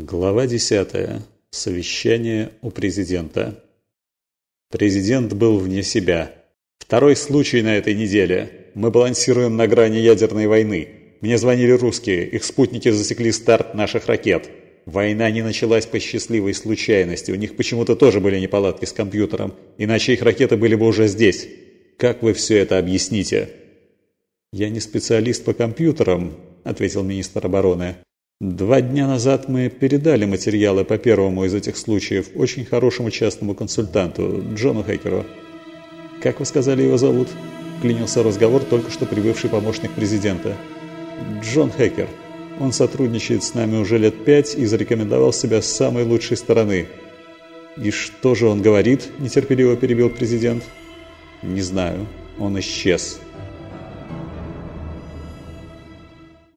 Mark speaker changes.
Speaker 1: Глава 10. Совещание у президента. Президент был вне себя. Второй случай на этой неделе. Мы балансируем на грани ядерной войны. Мне звонили русские, их спутники засекли старт наших ракет. Война не началась по счастливой случайности, у них почему-то тоже были неполадки с компьютером, иначе их ракеты были бы уже здесь. Как вы все это объясните? «Я не специалист по компьютерам», — ответил министр обороны. Два дня назад мы передали материалы по первому из этих случаев очень хорошему частному консультанту, Джону Хекеру. «Как вы сказали, его зовут?» – клянился разговор только что прибывший помощник президента. «Джон Хекер. Он сотрудничает с нами уже лет пять и зарекомендовал себя с самой лучшей стороны». «И что же он говорит?» – нетерпеливо перебил президент. «Не знаю. Он исчез».